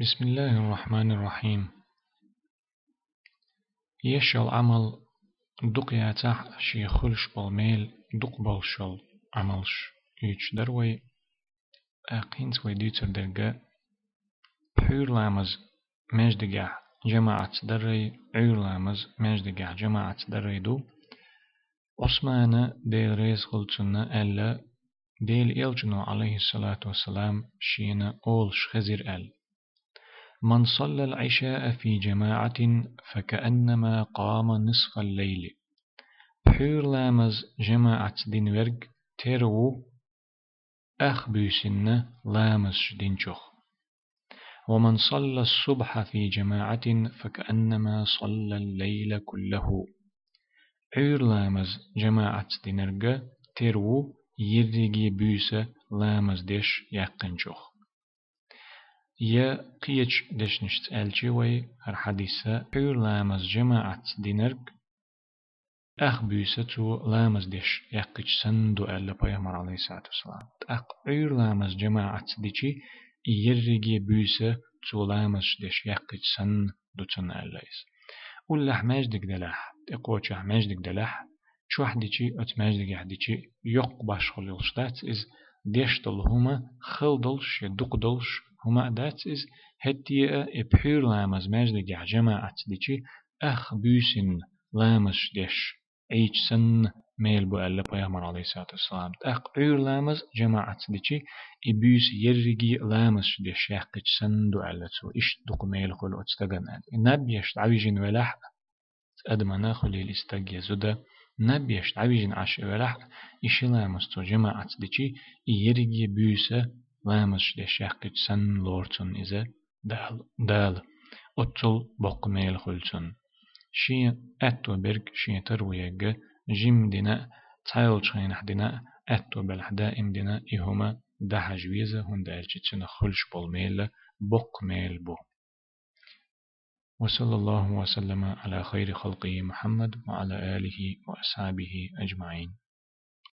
بسم الله الرحمن الرحيم. يشل عمل دق ياتح شي خلش بالميل دق بالشل عملش يش دروي. أقينت ويديتر درجة بحور لامز مجدقع جماعة دري. عير لامز مجدقع جماعة دري دو. عثمان ديل ريز خلتنا ألا. ديل إلجنو عليه الصلاة والسلام شينا أولش خزير أل. من صلى العشاء في جماعة فكأنما قام نصف الليل. بحور لامز جماعة دين ورق تيرو أخ بيسن لامز دين ومن صلى الصبح في جماعة فكأنما صلى الليل كله عير لامز جماعة دينرغ تيرو يرغي بيسة لامز ديش يقن يا قيش دشنشت وي هر حديثة بير لامز جماعة دينرق أخ بيستو لامز ديش يقيش سندو ألا بيامر عليه الصلاة والسلام أخ بير لامز جماعة ديشي يرغي بيسة تو لامز ديش يقيش سن دو تن ألايس ولا حماج دك دلاح تقوش حماج دك دلاح شو حديشي أتماج دك حديشي يق باش خليوشتات إز ديش هما خل دلش يدق دلش هما داتس إز هتي إبحير لامز مجد جع جماعة ديشي أخ بيسن لامش ديش عيش سن ميل بو ألا بيامر عليه الصلاة والسلام أخ عير لامز جماعة ديشي إبيس يرجي لامش ديش يحقج سن دو ألا تو إش دوق ميل خل أتستغن نبيش تعويجين ولح أدمنا خليل استغي زودا نبيش تعويجين عش ولح إش لامز تو جماعة ديشي يرجي بيسه لامش دي شاقج سن لورتون إذا دال دال أتل بق ميل خلتون شي أتو برك شي ترويج جيم دينا تايل شينح دينا أتو بالحدا إم دينا إهما ده حجويزة هون دالجتنا خلش بالميل بق ميل بو. وصلى الله وسلم على خير خلقه محمد وعلى آله وأصحابه أجمعين